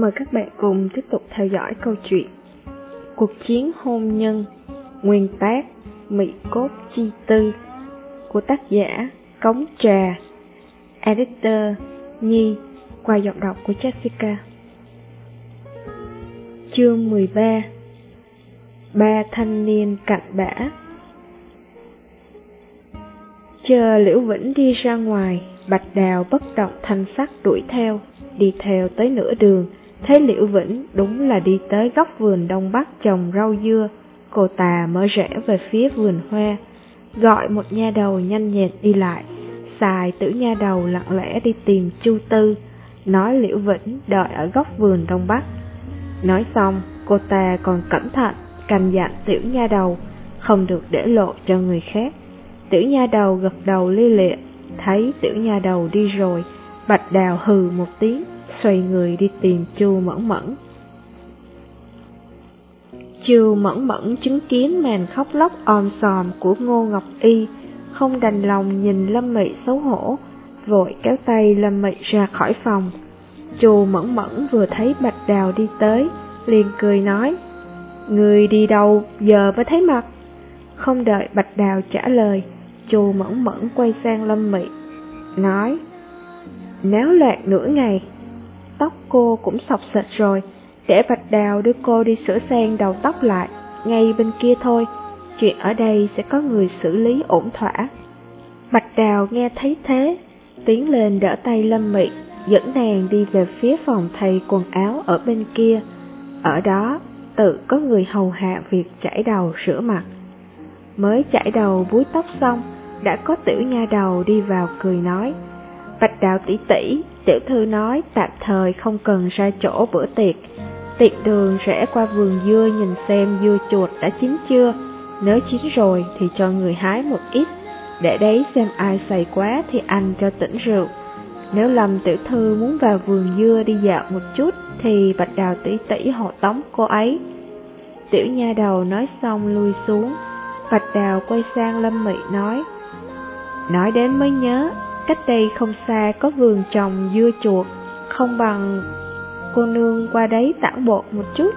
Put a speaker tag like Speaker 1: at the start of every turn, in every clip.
Speaker 1: Mời các bạn cùng tiếp tục theo dõi câu chuyện Cuộc chiến hôn nhân Nguyên tác Mỹ cốt chi tư Của tác giả Cống Trà Editor Nhi Qua giọng đọc của Jessica. Chương 13 Ba thanh niên cạnh bã. Chờ Liễu Vĩnh đi ra ngoài, Bạch Đào bất động thanh sắc đuổi theo, đi theo tới nửa đường, thấy Liễu Vĩnh đúng là đi tới góc vườn đông bắc trồng rau dưa, cô ta mới rẽ về phía vườn hoa, gọi một nha đầu nhanh nhẹn đi lại, xài tử nha đầu lặng lẽ đi tìm Chu Tư, nói Liễu Vĩnh đợi ở góc vườn đông bắc. Nói xong, cô ta còn cẩn thận canh dặn tiểu nha đầu, không được để lộ cho người khác. Tiểu nha đầu gật đầu li lịa, thấy tiểu nha đầu đi rồi, bạch đào hừ một tiếng, xoay người đi tìm chu mẫn mẫn. Chu mẫn mẫn chứng kiến màn khóc lóc om sòm của Ngô Ngọc Y, không đành lòng nhìn Lâm Mị xấu hổ, vội kéo tay Lâm Mị ra khỏi phòng. Chu mẫn mẫn vừa thấy Bạch Đào đi tới, liền cười nói, Người đi đâu giờ mới thấy mặt? Không đợi Bạch Đào trả lời, Chu mẫn mẫn quay sang Lâm Mị, nói, Náo loạn nửa ngày, cô cũng sọc sệt rồi, để Bạch Đào đưa cô đi sửa sang đầu tóc lại, ngay bên kia thôi, chuyện ở đây sẽ có người xử lý ổn thỏa. Bạch Đào nghe thấy thế, tiến lên đỡ tay Lâm Mị, dẫn nàng đi về phía phòng thầy quần áo ở bên kia. Ở đó, tự có người hầu hạ việc chải đầu rửa mặt. Mới chải đầu búi tóc xong, đã có tiểu nha đầu đi vào cười nói. Bạch đạo tỷ tỷ, tiểu thư nói tạm thời không cần ra chỗ bữa tiệc. Tiệc đường rẽ qua vườn dưa nhìn xem dưa chuột đã chín chưa. Nếu chín rồi thì cho người hái một ít, để đấy xem ai say quá thì ăn cho tỉnh rượu. Nếu Lâm tiểu thư muốn vào vườn dưa đi dạo một chút thì bạch đào tỷ tỷ hộ tống cô ấy. Tiểu nha đầu nói xong lui xuống, bạch đào quay sang Lâm Mị nói. Nói đến mới nhớ, cách đây không xa có vườn trồng dưa chuột, không bằng cô nương qua đấy tản bộ một chút.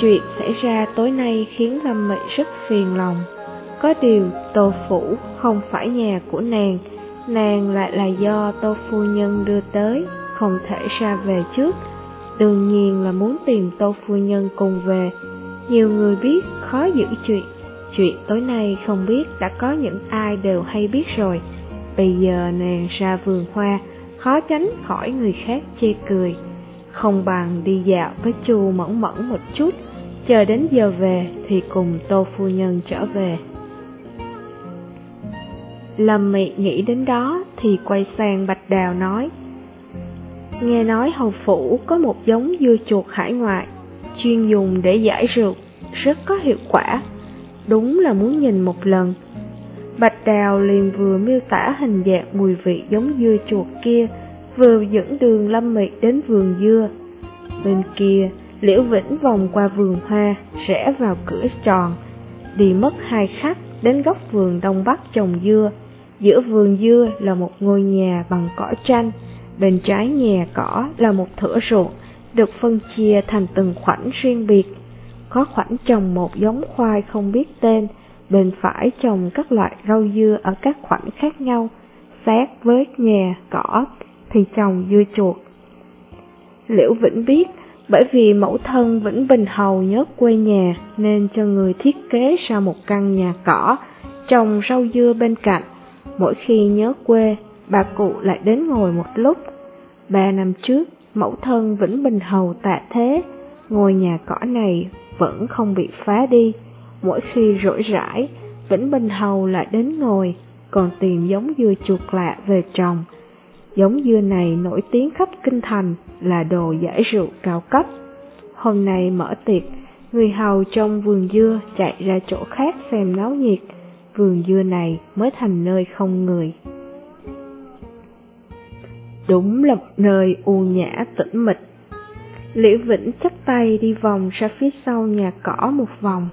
Speaker 1: Chuyện xảy ra tối nay khiến Lâm Mị rất phiền lòng. Có điều Tô Phủ không phải nhà của nàng, nàng lại là do Tô Phu Nhân đưa tới, không thể ra về trước. Đương nhiên là muốn tìm Tô Phu Nhân cùng về. Nhiều người biết khó giữ chuyện, chuyện tối nay không biết đã có những ai đều hay biết rồi. Bây giờ nàng ra vườn hoa, khó tránh khỏi người khác chê cười. Không bằng đi dạo với chu mẫn mẫn một chút, chờ đến giờ về thì cùng Tô Phu Nhân trở về. Lâm Mị nghĩ đến đó thì quay sang Bạch Đào nói Nghe nói hầu phủ có một giống dưa chuột hải ngoại Chuyên dùng để giải rượu, rất có hiệu quả Đúng là muốn nhìn một lần. Bạch Đào liền vừa miêu tả hình dạng mùi vị giống dưa chuột kia Vừa dẫn đường Lâm Mị đến vườn dưa. Bên kia, Liễu Vĩnh vòng qua vườn hoa, rẽ vào cửa tròn Đi mất hai khắc đến góc vườn đông bắc trồng dưa. Giữa vườn dưa là một ngôi nhà bằng cỏ tranh, bên trái nhà cỏ là một thửa ruộng, được phân chia thành từng khoảnh riêng biệt. Có khoảnh trồng một giống khoai không biết tên, bên phải trồng các loại rau dưa ở các khoảnh khác nhau, sát với nhà cỏ thì trồng dưa chuột. Liễu Vĩnh biết, bởi vì mẫu thân Vĩnh Bình Hầu nhớ quê nhà nên cho người thiết kế ra một căn nhà cỏ, trồng rau dưa bên cạnh. Mỗi khi nhớ quê, bà cụ lại đến ngồi một lúc. Ba năm trước, mẫu thân Vĩnh Bình Hầu tạ thế, ngôi nhà cỏ này vẫn không bị phá đi. Mỗi khi rỗi rãi, Vĩnh Bình Hầu lại đến ngồi, còn tìm giống dưa chuột lạ về trồng. Giống dưa này nổi tiếng khắp kinh thành là đồ giải rượu cao cấp. Hôm nay mở tiệc, người hầu trong vườn dưa chạy ra chỗ khác xem náo nhiệt, vườn dưa này mới thành nơi không người. Đúng là một nơi u nhã tĩnh mịch. Liễu Vĩnh chắp tay đi vòng ra phía sau nhà cỏ một vòng,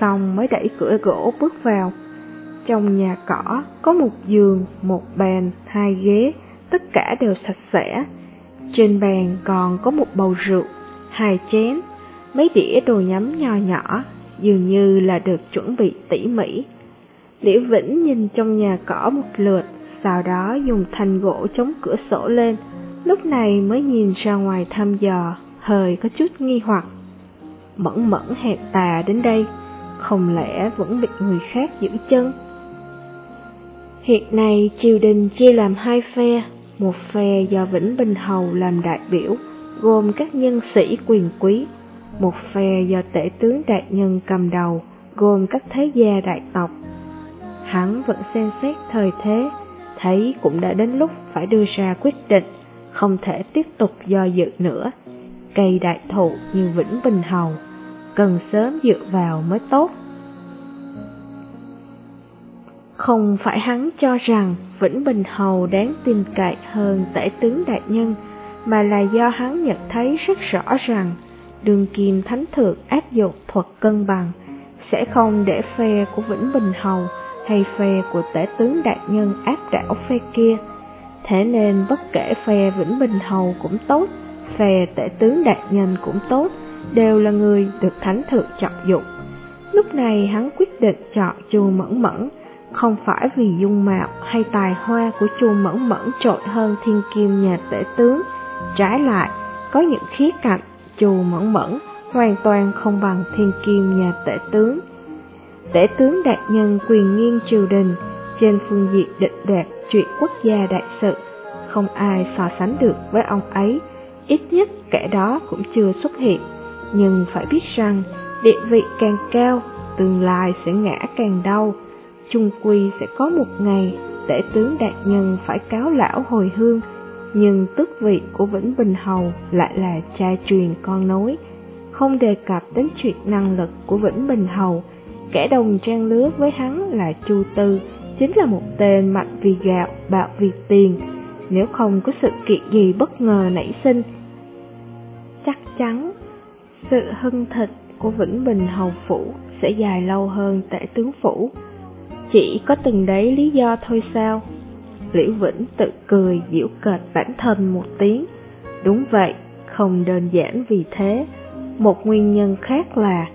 Speaker 1: xong mới đẩy cửa gỗ bước vào. Trong nhà cỏ có một giường, một bàn, hai ghế, tất cả đều sạch sẽ. Trên bàn còn có một bầu rượu, hai chén, mấy đĩa đồ nhắm nho nhỏ, dường như là được chuẩn bị tỉ mỉ. Liễu Vĩnh nhìn trong nhà cỏ một lượt, sau đó dùng thanh gỗ chống cửa sổ lên, lúc này mới nhìn ra ngoài thăm dò, hơi có chút nghi hoặc. Mẫn mẫn hẹp tà đến đây, không lẽ vẫn bị người khác giữ chân? Hiện nay triều đình chia làm hai phe, một phe do Vĩnh Bình Hầu làm đại biểu, gồm các nhân sĩ quyền quý, một phe do tể tướng đại nhân cầm đầu, gồm các thế gia đại tộc. Hắn vẫn xem xét thời thế, thấy cũng đã đến lúc phải đưa ra quyết định, không thể tiếp tục do dự nữa. Cây đại thụ như Vĩnh Bình Hầu, cần sớm dựa vào mới tốt. Không phải hắn cho rằng Vĩnh Bình Hầu đáng tin cậy hơn tể tướng đại nhân, mà là do hắn nhận thấy rất rõ rằng đường kim thánh thượng áp dụng thuật cân bằng, sẽ không để phe của Vĩnh Bình Hầu hay phe của tể tướng đại nhân áp đảo phe kia. Thế nên bất kể phe Vĩnh Bình Hầu cũng tốt, phe tể tướng đại nhân cũng tốt, đều là người được thánh thượng trọng dụng. Lúc này hắn quyết định chọn chu mẫn mẫn, không phải vì dung mạo hay tài hoa của chu mẫn mẫn trội hơn thiên kim nhà tể tướng, trái lại, có những khía cạnh chu mẫn mẫn hoàn toàn không bằng thiên kim nhà tể tướng. Tể tướng đại nhân quyền nghiêng triều đình, trên phương diện định đoạt chuyện quốc gia đại sự, không ai so sánh được với ông ấy, ít nhất kẻ đó cũng chưa xuất hiện. Nhưng phải biết rằng, địa vị càng cao, tương lai sẽ ngã càng đau, Trung quy sẽ có một ngày tể tướng đại nhân phải cáo lão hồi hương, nhưng tước vị của Vĩnh Bình Hầu lại là cha truyền con nối. Không đề cập đến chuyện năng lực của Vĩnh Bình Hầu, kẻ đồng trang lứa với hắn là Chu Tư, chính là một tên mạnh vì gạo, bạo vì tiền. Nếu không có sự kiện gì bất ngờ nảy sinh, chắn sự hưng thịnh của Vĩnh Bình Hầu Phủ sẽ dài lâu hơn tại tướng Phủ. Chỉ có từng đấy lý do thôi sao? Liễu Vĩnh tự cười giễu cợt bản thân một tiếng. Đúng vậy, không đơn giản vì thế. Một nguyên nhân khác là,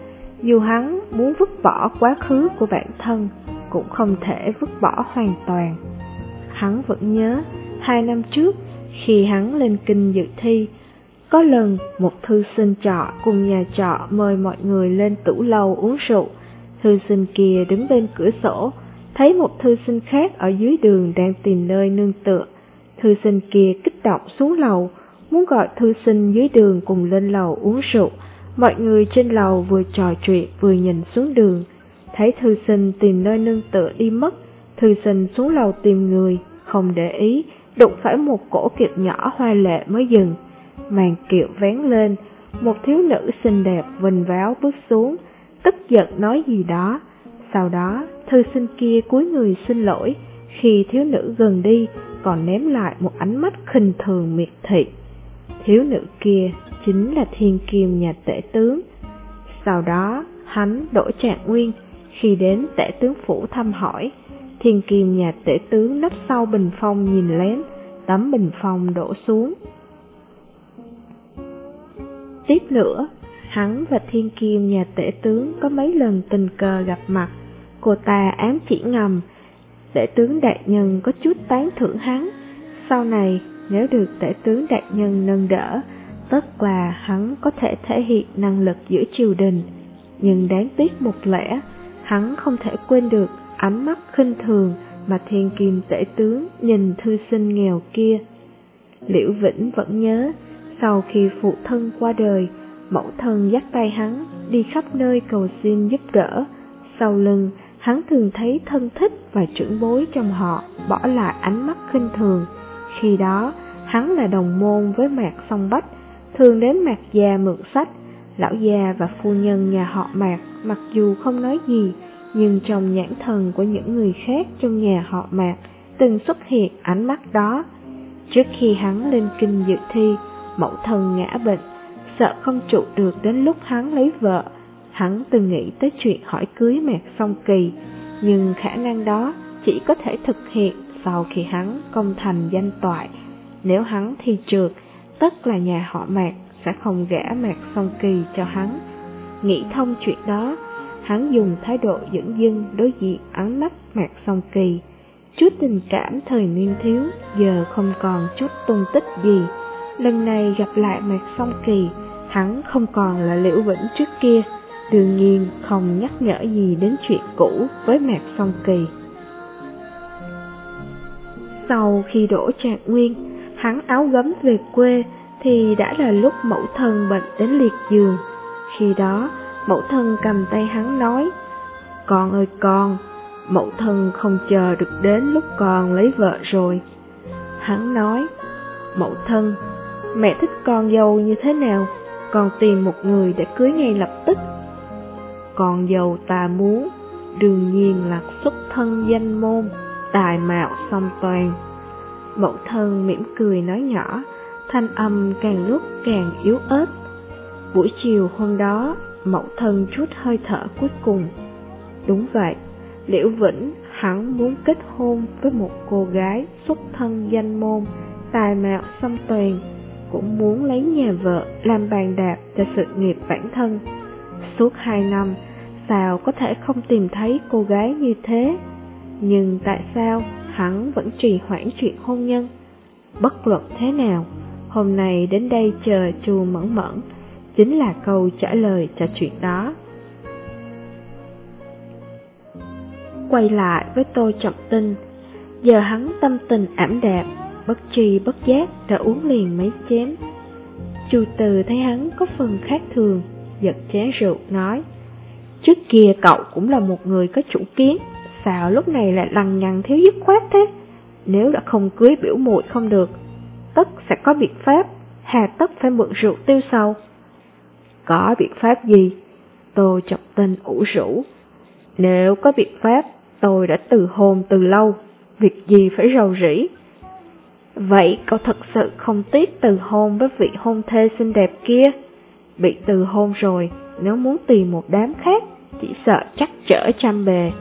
Speaker 1: dù hắn muốn vứt bỏ quá khứ của bản thân, cũng không thể vứt bỏ hoàn toàn. Hắn vẫn nhớ, hai năm trước, khi hắn lên kinh dự thi, có lần một thư sinh trọ cùng nhà trọ mời mọi người lên tủ lâu uống rượu. Thư sinh kia đứng bên cửa sổ, thấy một thư sinh khác ở dưới đường đang tìm nơi nương tựa. Thư sinh kia kích động xuống lầu, muốn gọi thư sinh dưới đường cùng lên lầu uống rượu. Mọi người trên lầu vừa trò chuyện vừa nhìn xuống đường, thấy thư sinh tìm nơi nương tựa đi mất, thư sinh xuống lầu tìm người, không để ý, đụng phải một cổ kiệt nhỏ hoa lệ mới dừng. Màn kiệu vén lên, một thiếu nữ xinh đẹp vinh váo bước xuống, tức giận nói gì đó. Sau đó, thư sinh kia cúi người xin lỗi, khi thiếu nữ gần đi còn ném lại một ánh mắt khinh thường miệt thị. Thiếu nữ kia chính là thiên kiêm nhà tể tướng. Sau đó, hắn đổi trạng nguyên, khi đến tể tướng phủ thăm hỏi, thiên kiêm nhà tể tướng nấp sau bình phong nhìn lén, tấm bình phong đổ xuống. Tiếp nữa, hắn và thiên kim nhà tể tướng có mấy lần tình cờ gặp mặt, cô ta ám chỉ ngầm, tể tướng đại nhân có chút tán thưởng hắn, sau này nếu được tể tướng đại nhân nâng đỡ, tất là hắn có thể thể hiện năng lực giữa triều đình, nhưng đáng tiếc một lẽ, hắn không thể quên được ánh mắt khinh thường mà thiên kim tể tướng nhìn thư sinh nghèo kia. Liễu Vĩnh vẫn nhớ, sau khi phụ thân qua đời, mẫu thân dắt tay hắn đi khắp nơi cầu xin giúp đỡ. Sau lưng, hắn thường thấy thân thích và trưởng bối trong họ bỏ lại ánh mắt khinh thường. Khi đó, hắn là đồng môn với Mạc Song Bách, thường đến Mạc Gia mượn sách. Lão già và phu nhân nhà họ Mạc mặc dù không nói gì, nhưng trong nhãn thần của những người khác trong nhà họ Mạc từng xuất hiện ánh mắt đó. Trước khi hắn lên kinh dự thi, mẫu thân ngã bệnh, sợ không trụ được đến lúc hắn lấy vợ. Hắn từng nghĩ tới chuyện hỏi cưới mẹ song kỳ, nhưng khả năng đó chỉ có thể thực hiện sau khi hắn công thành danh toại. Nếu hắn thi trượt, tất là nhà họ Mạc sẽ không gả Mạc Song Kỳ cho hắn. Nghĩ thông chuyện đó, hắn dùng thái độ dẫn dưng đối diện ánh mắt Mạc Song Kỳ. Chút tình cảm thời niên thiếu giờ không còn chút tung tích gì. Lần này gặp lại Mạc Song Kỳ, hắn không còn là Liễu Vĩnh trước kia, đương nhiên không nhắc nhở gì đến chuyện cũ với Mạc Song Kỳ. Sau khi đổ trạng nguyên, hắn áo gấm về quê thì đã là lúc mẫu thân bệnh đến liệt giường. Khi đó, mẫu thân cầm tay hắn nói, Con ơi con, mẫu thân không chờ được đến lúc con lấy vợ rồi. Hắn nói, Mẫu thân, mẹ thích con dâu như thế nào, con tìm một người để cưới ngay lập tức. Con dâu ta muốn, đương nhiên là xuất thân danh môn, tài mạo song toàn. Mẫu thân mỉm cười nói nhỏ, thanh âm càng lúc càng yếu ớt. Buổi chiều hôm đó, mẫu thân chút hơi thở cuối cùng. Đúng vậy, Liễu Vĩnh hắn muốn kết hôn với một cô gái xuất thân danh môn, tài mạo song toàn, cũng muốn lấy nhà vợ làm bàn đạp cho sự nghiệp bản thân. Suốt hai năm, sao có thể không tìm thấy cô gái như thế? Nhưng tại sao hắn vẫn trì hoãn chuyện hôn nhân? Bất luận thế nào, hôm nay đến đây chờ chu mẫn mẫn, chính là câu trả lời cho chuyện đó. Quay lại với tôi trọng tin, giờ hắn tâm tình ảm đạm, bất tri bất giác đã uống liền mấy chén. Chu Từ thấy hắn có phần khác thường, giật chén rượu nói, trước kia cậu cũng là một người có chủ kiến, sao lúc này lại lằng nhằng thiếu dứt khoát thế? Nếu đã không cưới biểu muội không được, tất sẽ có biện pháp, hà tất phải mượn rượu tiêu sầu. Có biện pháp gì? Tôi chọc tên ủ rũ. Nếu có biện pháp, tôi đã từ hôn từ lâu, việc gì phải rầu rĩ. Vậy cậu thật sự không tiếc từ hôn với vị hôn thê xinh đẹp kia? Bị từ hôn rồi, nếu muốn tìm một đám khác, chỉ sợ chắc trở trăm bề.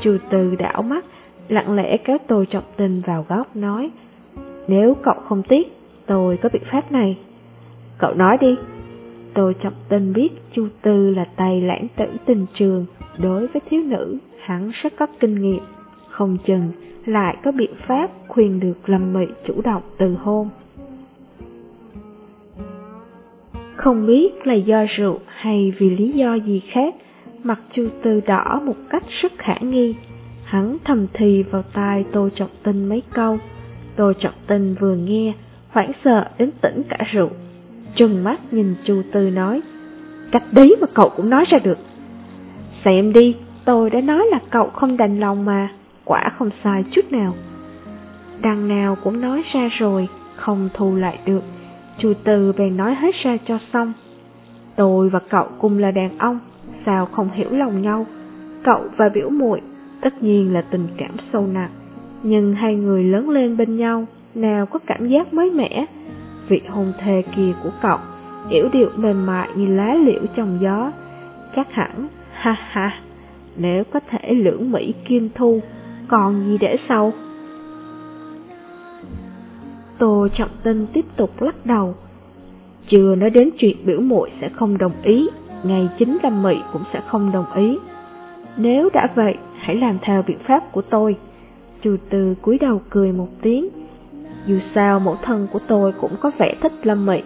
Speaker 1: Chu Từ đảo mắt, lặng lẽ kéo tôi trọng tình vào góc nói, nếu cậu không tiếc, tôi có biện pháp này. Cậu nói đi. Tôi trọng tình biết Chu Tư là tay lãng tử tình trường, đối với thiếu nữ, hắn rất có kinh nghiệm, không chừng lại có biện pháp khuyên được Lâm Mị chủ động từ hôn. Không biết là do rượu hay vì lý do gì khác, mặt Chu Tư đỏ một cách rất khả nghi. Hắn thầm thì vào tai Tô Trọng Tinh mấy câu. Tô Trọng Tinh vừa nghe, hoảng sợ đến tỉnh cả rượu. Trừng mắt nhìn Chu Tư nói, cách đấy mà cậu cũng nói ra được. Xem đi, tôi đã nói là cậu không đành lòng mà, quả không sai chút nào. Đằng nào cũng nói ra rồi, không thu lại được. chủ từ bèn nói hết ra cho xong. Tôi và cậu cùng là đàn ông, sao không hiểu lòng nhau. Cậu và biểu muội tất nhiên là tình cảm sâu nặng, nhưng hai người lớn lên bên nhau, nào có cảm giác mới mẻ. Vị hôn thề kia của cậu, yểu điệu mềm mại như lá liễu trong gió, chắc hẳn, ha ha, nếu có thể lưỡng Mỹ kim thu, còn gì để sau? Tô Trọng Tinh tiếp tục lắc đầu. Chưa nói đến chuyện biểu muội sẽ không đồng ý, ngày chính Lâm Mị cũng sẽ không đồng ý. Nếu đã vậy, hãy làm theo biện pháp của tôi. Chu Từ cúi đầu cười một tiếng. Dù sao mẫu thân của tôi cũng có vẻ thích Lâm Mị,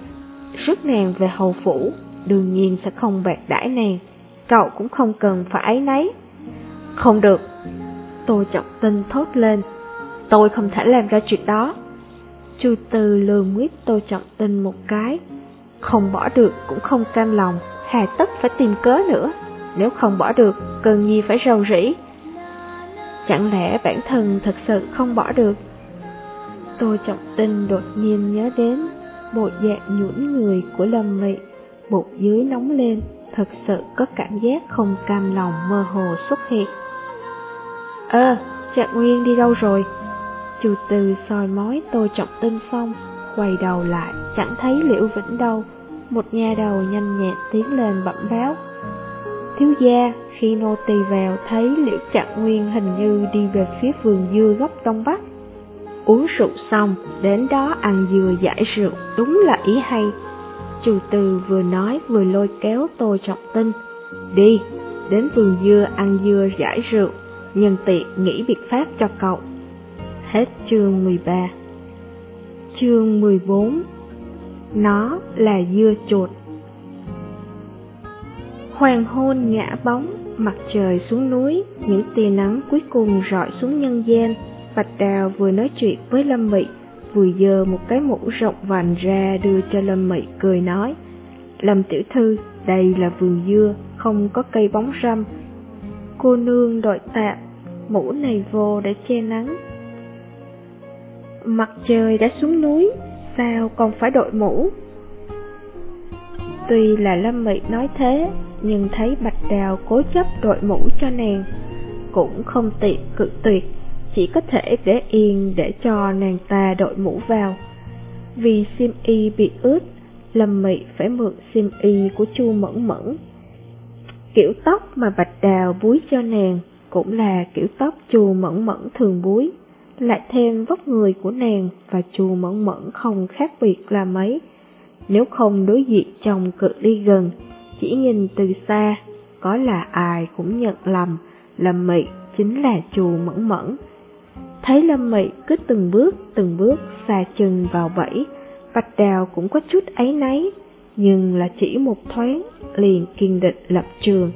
Speaker 1: rước nàng về hầu phủ, đương nhiên sẽ không bạc đãi nàng. Cậu cũng không cần phải ấy nấy. Không được. Tôi trọng tinh thốt lên. Tôi không thể làm ra chuyện đó. Chu Từ lườm nguyết tôi trọng tinh một cái. Không bỏ được cũng không cam lòng, hà tất phải tìm cớ nữa. Nếu không bỏ được, cần gì phải rầu rĩ. Chẳng lẽ bản thân thật sự không bỏ được? Tôi trọng tinh đột nhiên nhớ đến bộ dạng nhũn người của Lâm Mị, bụng dưới nóng lên, thật sự có cảm giác không cam lòng mơ hồ xuất hiện. Ơ, à, Trạng Nguyên đi đâu rồi? Chu Từ soi mói tôi trọng tinh xong, quay đầu lại, chẳng thấy Liễu Vĩnh đâu. Một nhà đầu nhanh nhẹn tiến lên bẩm báo. Thiếu gia, khi nô tỳ vào thấy Liễu Trạng Nguyên hình như đi về phía vườn dưa góc đông bắc. uống rượu xong, đến đó ăn dừa giải rượu, đúng là ý hay. Chu từ vừa nói vừa lôi kéo Tô Trọng Tinh. Đi, đến vườn dưa ăn dưa giải rượu, nhân tiện nghĩ biện pháp cho cậu. Hết chương 13 Chương 14 Nó là dưa chuột Hoàng hôn ngã bóng, mặt trời xuống núi, những tia nắng cuối cùng rọi xuống nhân gian. Bạch Đào vừa nói chuyện với Lâm Mị, vừa dơ một cái mũ rộng vành ra đưa cho Lâm Mị cười nói. Lâm tiểu thư, đây là vườn dưa, không có cây bóng râm. Cô nương đội tạm, mũ này vô để che nắng. Mặt trời đã xuống núi, sao còn phải đội mũ? Tuy là Lâm Mị nói thế, nhưng thấy Bạch Đào cố chấp đội mũ cho nàng, cũng không tiện cự tuyệt, chỉ có thể để yên để cho nàng ta đội mũ vào. Vì sim y bị ướt, Lâm Mị phải mượn sim y của Chu Mẫn Mẫn. Kiểu tóc mà Bạch Đào búi cho nàng cũng là kiểu tóc chù Mẫn Mẫn thường búi, lại thêm vóc người của nàng và chù Mẫn Mẫn không khác biệt là mấy. Nếu không đối diện chồng cự ly gần, chỉ nhìn từ xa, có là ai cũng nhận lầm, Lâm Mị chính là chù mẫn mẫn. Thấy Lâm Mị cứ từng bước từng bước xa chân vào bẫy, Bạch Đào cũng có chút ấy nấy, nhưng là chỉ một thoáng liền kiên định lập trường.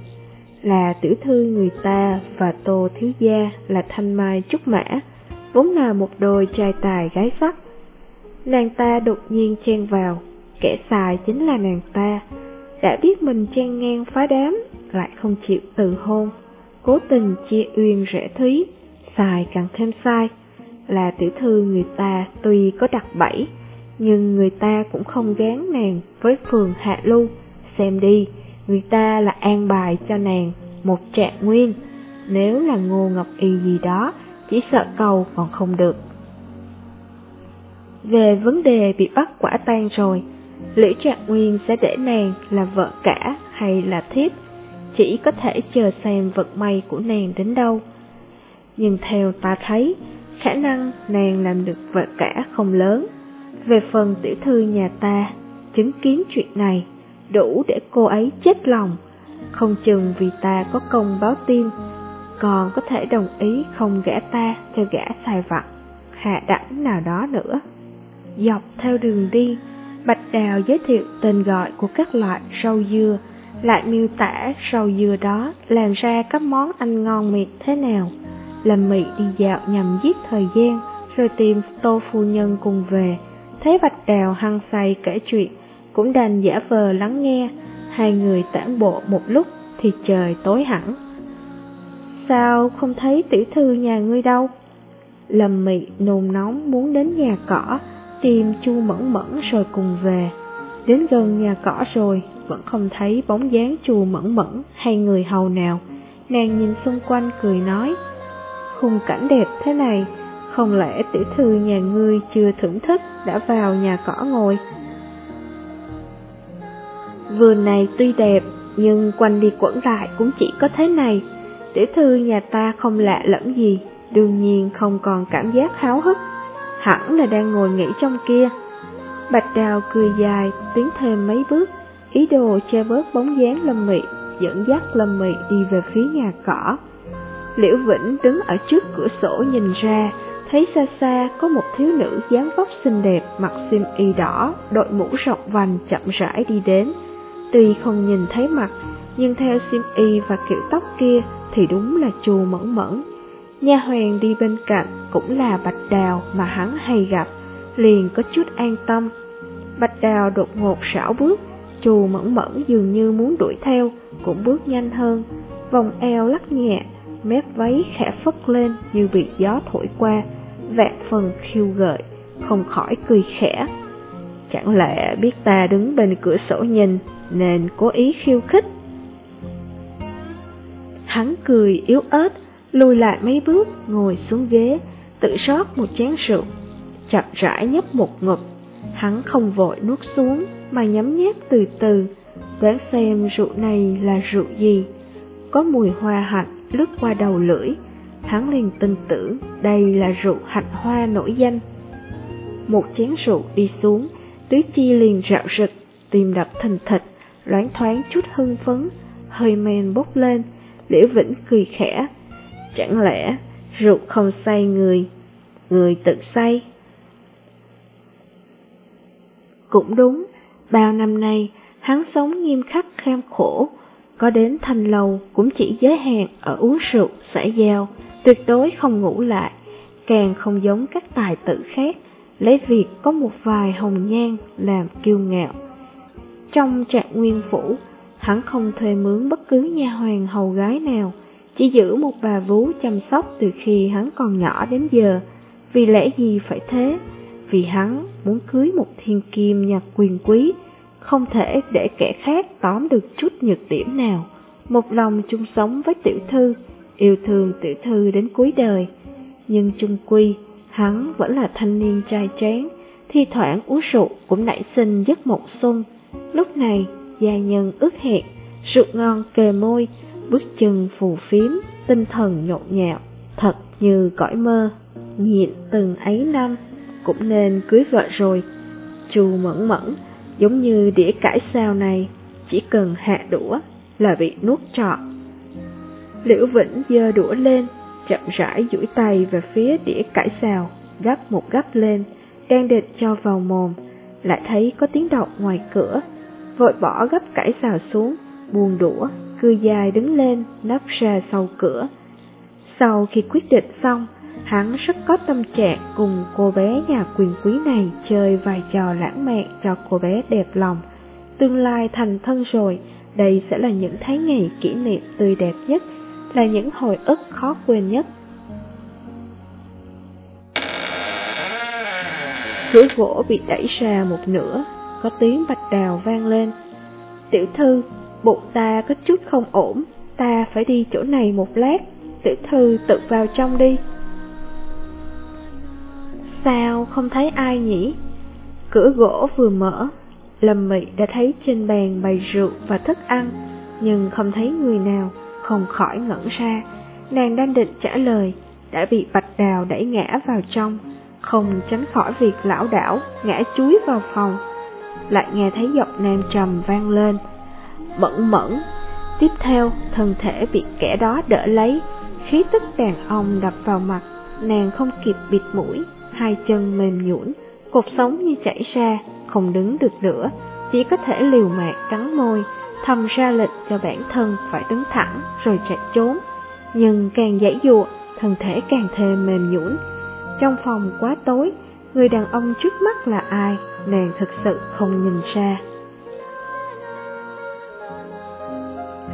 Speaker 1: Là tiểu thư người ta và Tô Thiếu Gia là Thanh Mai Trúc Mã, vốn là một đôi trai tài gái sắc. Nàng ta đột nhiên chen vào, kẻ xài chính là nàng ta, đã biết mình chen ngang phá đám, lại không chịu từ hôn, cố tình chia uyên rẻ thúy, xài càng thêm sai. Là tiểu thư người ta tuy có đặt bẫy, nhưng người ta cũng không gán nàng với phường Hạ Lưu. Xem đi, người ta là an bài cho nàng một trạng nguyên, nếu là ngô ngọc y gì đó, chỉ sợ cầu còn không được. Về vấn đề bị bắt quả tang rồi, Lữ Trạng Nguyên sẽ để nàng là vợ cả hay là thiếp, chỉ có thể chờ xem vận may của nàng đến đâu. Nhưng theo ta thấy, khả năng nàng làm được vợ cả không lớn. Về phần tiểu thư nhà ta, chứng kiến chuyện này, đủ để cô ấy chết lòng, không chừng vì ta có công báo tin, còn có thể đồng ý không gã ta cho gã xài vặt, hạ đẳng nào đó nữa. Dọc theo đường đi, Bạch Đào giới thiệu tên gọi của các loại rau dưa, lại miêu tả rau dưa đó làm ra các món ăn ngon miệng thế nào. Lâm Mị đi dạo nhằm giết thời gian, rồi tìm Tô Phu Nhân cùng về. Thấy Bạch Đào hăng say kể chuyện, cũng đành giả vờ lắng nghe, hai người tản bộ một lúc thì trời tối hẳn. Sao không thấy tiểu thư nhà ngươi đâu? Lâm Mị nôn nóng muốn đến nhà cỏ, tìm Chu Mẫn Mẫn rồi cùng về. Đến gần nhà cỏ rồi, vẫn không thấy bóng dáng Chu Mẫn Mẫn hay người hầu nào. Nàng nhìn xung quanh cười nói, khung cảnh đẹp thế này, không lẽ tiểu thư nhà ngươi chưa thưởng thức đã vào nhà cỏ ngồi? Vườn này tuy đẹp, nhưng quanh đi quẩn lại cũng chỉ có thế này. Tiểu thư nhà ta không lạ lẫm gì, đương nhiên không còn cảm giác háo hức hẳn là đang ngồi nghỉ trong kia. Bạch Đào cười dài, tiến thêm mấy bước, ý đồ che bớt bóng dáng Lâm Mị, dẫn dắt Lâm Mị đi về phía nhà cỏ. Liễu Vĩnh đứng ở trước cửa sổ nhìn ra, thấy xa xa có một thiếu nữ dáng vóc xinh đẹp mặc xiêm y đỏ, đội mũ rộng vành chậm rãi đi đến. Tuy không nhìn thấy mặt, nhưng theo xiêm y và kiểu tóc kia thì đúng là chù mẫn mẫn. Nha hoàng đi bên cạnh cũng là Bạch Đào mà hắn hay gặp, liền có chút an tâm. Bạch Đào đột ngột xảo bước, chù mẫn mẫn dường như muốn đuổi theo, cũng bước nhanh hơn, vòng eo lắc nhẹ, mép váy khẽ phất lên như bị gió thổi qua, vạn phần khiêu gợi, không khỏi cười khẽ. Chẳng lẽ biết ta đứng bên cửa sổ nhìn, nên cố ý khiêu khích. Hắn cười yếu ớt, lùi lại mấy bước, ngồi xuống ghế, tự rót một chén rượu, chậm rãi nhấp một ngụm. Hắn không vội nuốt xuống, mà nhấm nháp từ từ, đoán xem rượu này là rượu gì. Có mùi hoa hạnh lướt qua đầu lưỡi, hắn liền tin tưởng đây là rượu hạnh hoa nổi danh. Một chén rượu đi xuống, tứ chi liền rạo rực, tim đập thình thịch, loáng thoáng chút hưng phấn, hơi men bốc lên, liễu vĩnh cười khẽ. Chẳng lẽ rượu không say người, người tự say? Cũng đúng, bao năm nay, hắn sống nghiêm khắc kham khổ, có đến thanh lâu cũng chỉ giới hạn ở uống rượu, xã giao, tuyệt đối không ngủ lại, càng không giống các tài tử khác, lấy việc có một vài hồng nhan làm kiêu ngạo. Trong trạng nguyên phủ, hắn không thuê mướn bất cứ nha hoàn hầu gái nào, chỉ giữ một bà vú chăm sóc từ khi hắn còn nhỏ đến giờ. Vì lẽ gì phải thế? Vì hắn muốn cưới một thiên kim nhà quyền quý, không thể để kẻ khác tóm được chút nhược điểm nào. Một lòng chung sống với tiểu thư, yêu thương tiểu thư đến cuối đời. Nhưng chung quy, hắn vẫn là thanh niên trai tráng, thi thoảng uống rượu cũng nảy sinh giấc mộng xuân. Lúc này, gia nhân ước hẹn, rượu ngon kề môi, bước chân phù phiếm, tinh thần nhộn nhạo, thật như cõi mơ. Nhịn từng ấy năm, cũng nên cưới vợ rồi. Chu mẫn mẫn, giống như đĩa cải sao này, chỉ cần hạ đũa là bị nuốt trọn. Liễu Vĩnh giơ đũa lên, chậm rãi duỗi tay về phía đĩa cải xào, gấp một gấp lên, đang định cho vào mồm, lại thấy có tiếng động ngoài cửa, vội bỏ gấp cải xào xuống, buông đũa, cưa dài đứng lên, nấp ra sau cửa. Sau khi quyết định xong, hắn rất có tâm trạng cùng cô bé nhà quyền quý này chơi vài trò lãng mạn cho cô bé đẹp lòng. Tương lai thành thân rồi, đây sẽ là những tháng ngày kỷ niệm tươi đẹp nhất, là những hồi ức khó quên nhất. Cửa gỗ bị đẩy ra một nửa, có tiếng bạch đào vang lên. Tiểu thư, bụng ta có chút không ổn, ta phải đi chỗ này một lát, tiểu thư tự vào trong đi. Sao không thấy ai nhỉ? Cửa gỗ vừa mở, Lâm Mị đã thấy trên bàn bày rượu và thức ăn, nhưng không thấy người nào, không khỏi ngẩn ra. Nàng đang định trả lời, đã bị Bạch Đào đẩy ngã vào trong, không tránh khỏi việc lão đảo, ngã chuối vào phòng. Lại nghe thấy giọng nam trầm vang lên, mẫn mẫn. Tiếp theo, thân thể bị kẻ đó đỡ lấy, khí tức đàn ông đập vào mặt, nàng không kịp bịt mũi, hai chân mềm nhũn, cột sống như chảy ra, không đứng được nữa, chỉ có thể liều mạng cắn môi, thầm ra lệnh cho bản thân phải đứng thẳng rồi chạy trốn. Nhưng càng dãy dụa, thân thể càng thêm mềm nhũn. Trong phòng quá tối, người đàn ông trước mắt là ai, nàng thực sự không nhìn ra.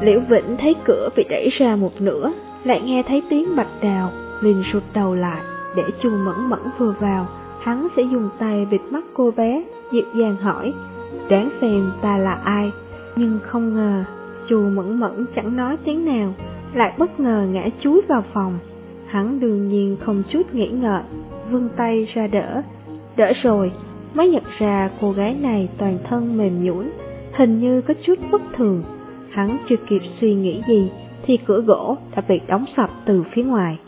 Speaker 1: Liễu Vĩnh thấy cửa bị đẩy ra một nửa, lại nghe thấy tiếng bạch đào, liền sụt đầu lại, để chu mẫn mẫn vừa vào, hắn sẽ dùng tay bịt mắt cô bé, dịu dàng hỏi, đáng xem ta là ai. Nhưng không ngờ, chu mẫn mẫn chẳng nói tiếng nào, lại bất ngờ ngã chúi vào phòng. Hắn đương nhiên không chút nghĩ ngợi, vươn tay ra đỡ. Đỡ rồi, mới nhận ra cô gái này toàn thân mềm nhũn, hình như có chút bất thường. Hắn chưa kịp suy nghĩ gì, thì cửa gỗ đã bị đóng sập từ phía ngoài.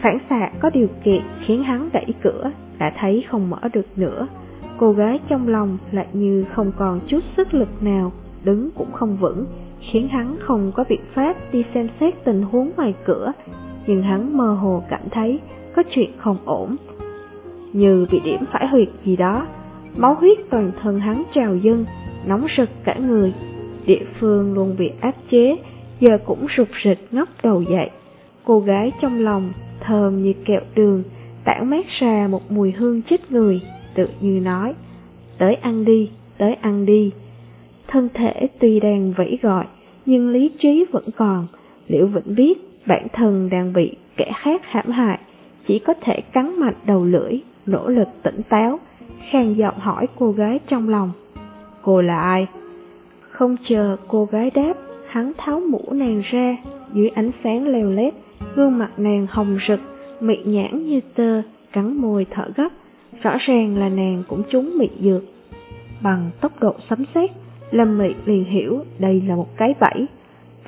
Speaker 1: Phản xạ có điều kiện khiến hắn đẩy cửa, đã thấy không mở được nữa. Cô gái trong lòng lại như không còn chút sức lực nào, đứng cũng không vững, khiến hắn không có biện pháp đi xem xét tình huống ngoài cửa, nhưng hắn mơ hồ cảm thấy có chuyện không ổn. Như bị điểm phải huyệt gì đó, máu huyết toàn thân hắn trào dâng, nóng rực cả người. Địa phương luôn bị áp chế, giờ cũng rụt rịch ngóc đầu dậy. Cô gái trong lòng thơm như kẹo đường, tản mát ra một mùi hương chết người, tự như nói, tới ăn đi, tới ăn đi. Thân thể tuy đang vẫy gọi, nhưng lý trí vẫn còn, liễu vẫn biết bản thân đang bị kẻ khác hãm hại, chỉ có thể cắn mạnh đầu lưỡi, nỗ lực tỉnh táo, khang giọng hỏi cô gái trong lòng. Cô là ai? Không chờ cô gái đáp, hắn tháo mũ nàng ra, dưới ánh sáng leo lét, gương mặt nàng hồng rực, mị nhãn như tơ, cắn môi thở gấp, rõ ràng là nàng cũng trúng mị dược. Bằng tốc độ sấm sét, Lâm Mị liền hiểu đây là một cái bẫy.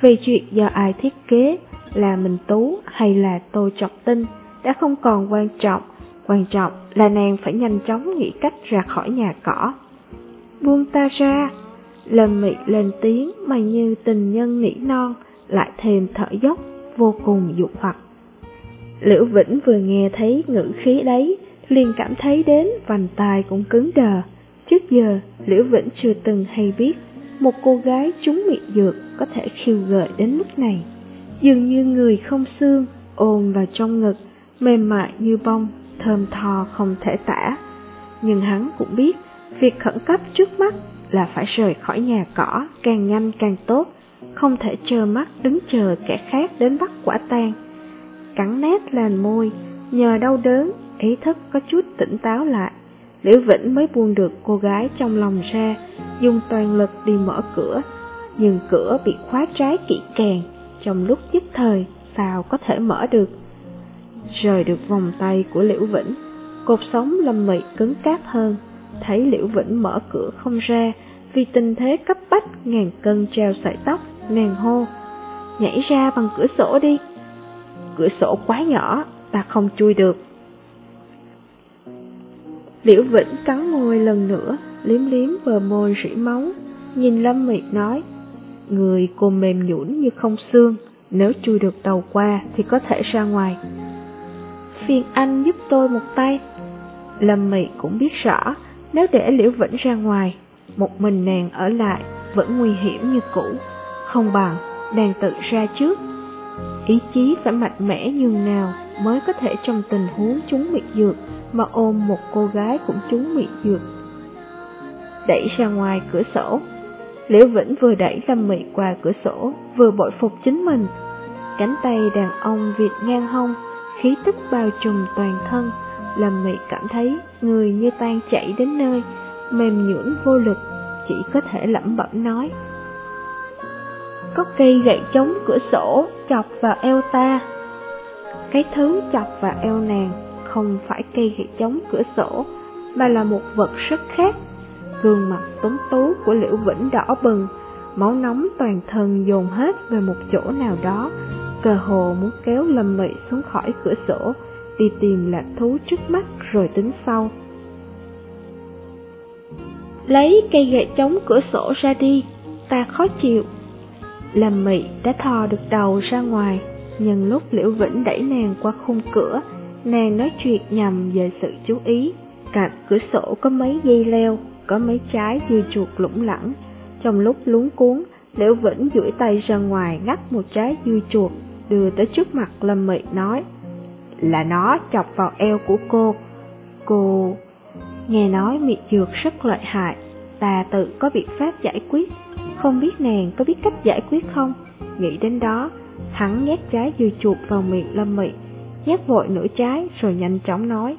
Speaker 1: Về chuyện do ai thiết kế, là Minh Tú hay là Tô Trọc Tinh đã không còn quan trọng, quan trọng là nàng phải nhanh chóng nghĩ cách ra khỏi nhà cỏ. Buông ta ra, Lâm Mị lên tiếng mà như tình nhân nỉ non, lại thêm thở dốc, vô cùng dục hoặc. Liễu Vĩnh vừa nghe thấy ngữ khí đấy, liền cảm thấy đến vành tai cũng cứng đờ. Trước giờ, Liễu Vĩnh chưa từng hay biết một cô gái trúng miệng dược có thể khiêu gợi đến mức này. Dường như người không xương, ôm vào trong ngực, mềm mại như bông, thơm tho không thể tả. Nhưng hắn cũng biết, việc khẩn cấp trước mắt là phải rời khỏi nhà cỏ càng nhanh càng tốt, không thể trơ mắt đứng chờ kẻ khác đến bắt quả tang. Cắn nét làn môi, nhờ đau đớn, ý thức có chút tỉnh táo lại. Liễu Vĩnh mới buông được cô gái trong lòng ra, dùng toàn lực đi mở cửa, nhưng cửa bị khóa trái kỹ càng, trong lúc nhất thời, sao có thể mở được. Rời được vòng tay của Liễu Vĩnh, cột sống lâm mị cứng cáp hơn, thấy Liễu Vĩnh mở cửa không ra, vì tình thế cấp bách ngàn cân treo sợi tóc, nàng hô, nhảy ra bằng cửa sổ đi. Cửa sổ quá nhỏ, ta không chui được. Liễu Vĩnh cắn môi lần nữa, liếm liếm bờ môi rỉ máu, nhìn Lâm Mị nói, người cô mềm nhũn như không xương, nếu chui được tàu qua thì có thể ra ngoài. Phiền anh giúp tôi một tay. Lâm Mị cũng biết rõ, nếu để Liễu Vĩnh ra ngoài, một mình nàng ở lại vẫn nguy hiểm như cũ, không bằng nàng tự ra trước. Ý chí phải mạnh mẽ nhường nào mới có thể trong tình huống chúng miệt dược mà ôm một cô gái cũng chúng miệt dược. Đẩy ra ngoài cửa sổ, Liễu Vĩnh vừa đẩy Lâm Mị qua cửa sổ, vừa bội phục chính mình. Cánh tay đàn ông Việt ngang hông, khí tức bao trùm toàn thân, làm Mị cảm thấy người như tan chảy đến nơi, mềm nhũn vô lực, chỉ có thể lẩm bẩm nói. Có cây gậy chống cửa sổ chọc vào eo ta. Cái thứ chọc vào eo nàng không phải cây gậy chống cửa sổ, mà là một vật rất khác. Gương mặt tuấn tú của Liễu Vĩnh đỏ bừng, máu nóng toàn thân dồn hết về một chỗ nào đó, cơ hồ muốn kéo Lâm Mị xuống khỏi cửa sổ, đi tìm lạc thú trước mắt rồi tính sau. Lấy cây gậy chống cửa sổ ra đi, ta khó chịu. Lâm Mị đã thò được đầu ra ngoài, nhân lúc Liễu Vĩnh đẩy nàng qua khung cửa, Nàng nói chuyện nhằm về sự chú ý, cạnh cửa sổ có mấy dây leo, có mấy trái dưa chuột lủng lẳng. Trong lúc luống cuốn, Liễu Vĩnh duỗi tay ra ngoài ngắt một trái dưa chuột, đưa tới trước mặt Lâm Mị nói, là nó chọc vào eo của cô. Cô... Nghe nói mị dược rất lợi hại, ta tự có biện pháp giải quyết, không biết nàng có biết cách giải quyết không? Nghĩ đến đó, hắn nhét trái dưa chuột vào miệng Lâm Mị, nhét vội nửa trái rồi nhanh chóng nói,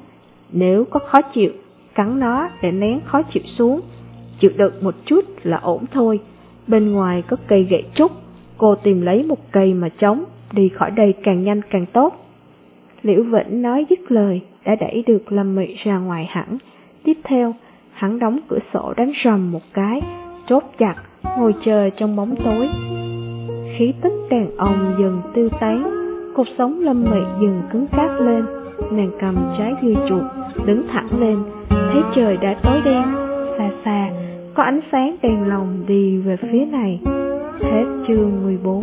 Speaker 1: nếu có khó chịu, cắn nó để nén khó chịu xuống, chịu đựng một chút là ổn thôi. Bên ngoài có cây gậy trúc, cô tìm lấy một cây mà chống, đi khỏi đây càng nhanh càng tốt. Liễu Vĩnh nói dứt lời, đã đẩy được Lâm Mị ra ngoài hẳn. Tiếp theo, hắn đóng cửa sổ đánh rầm một cái, chốt chặt, ngồi chờ trong bóng tối. Khí tức đàn ông dần tiêu tán, cuộc sống lâm mị dừng cứng cáp lên, nàng cầm trái dưa chuột, đứng thẳng lên, thấy trời đã tối đen, xa xa, có ánh sáng đèn lồng đi về phía này. Hết chương 14